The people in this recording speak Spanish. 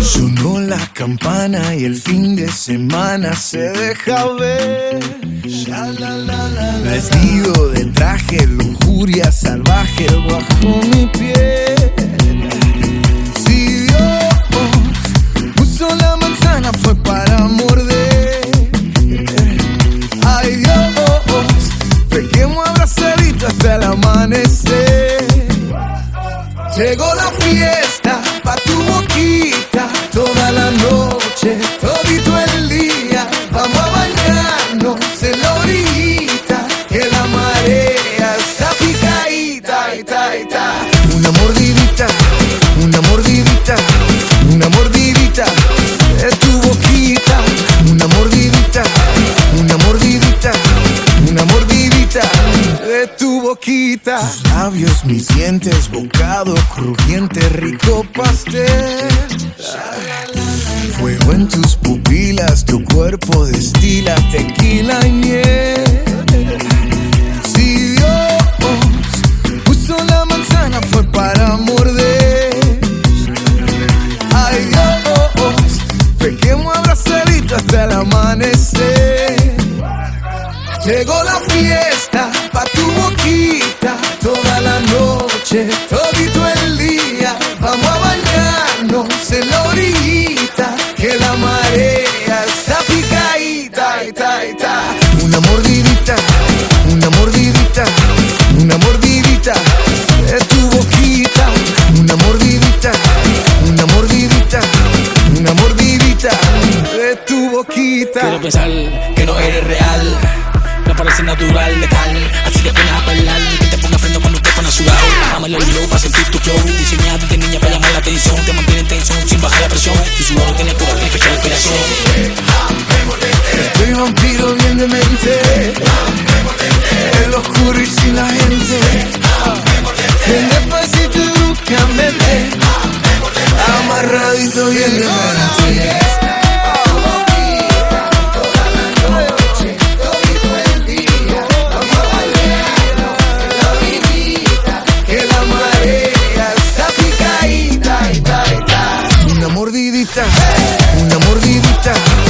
Sonó la campana y el fin de semana se deja ver. Vestido de traje, lujuria salvaje bajo mi piel. Llegó la fiesta pa' tu boquita toda la noche, tu boquita. Tus labios, mis dientes, bocado crujiente, rico pastel. Fuego en tus pupilas, tu cuerpo destila tequila y miel. Si Dios puso la manzana fue para morder. Ay Dios, pequemos abrazadito hasta el amanecer. Llegó la fiesta pensar que no eres real. Me parece natural, letal. Así que pones a bailar. Que te ponga freno cuando te pones sudado. Dame el flow para sentir tu flow. Diseñado de niña para llamar la atención. Te mantiene en tensión sin bajar la presión. Tu sudor tiene pura tiene fecha de inspiración. Estoy vampiro bien de mente En lo oscuro y sin la gente Ven despacito y búscame Amarradito bien de mente mordidita, una mordidita.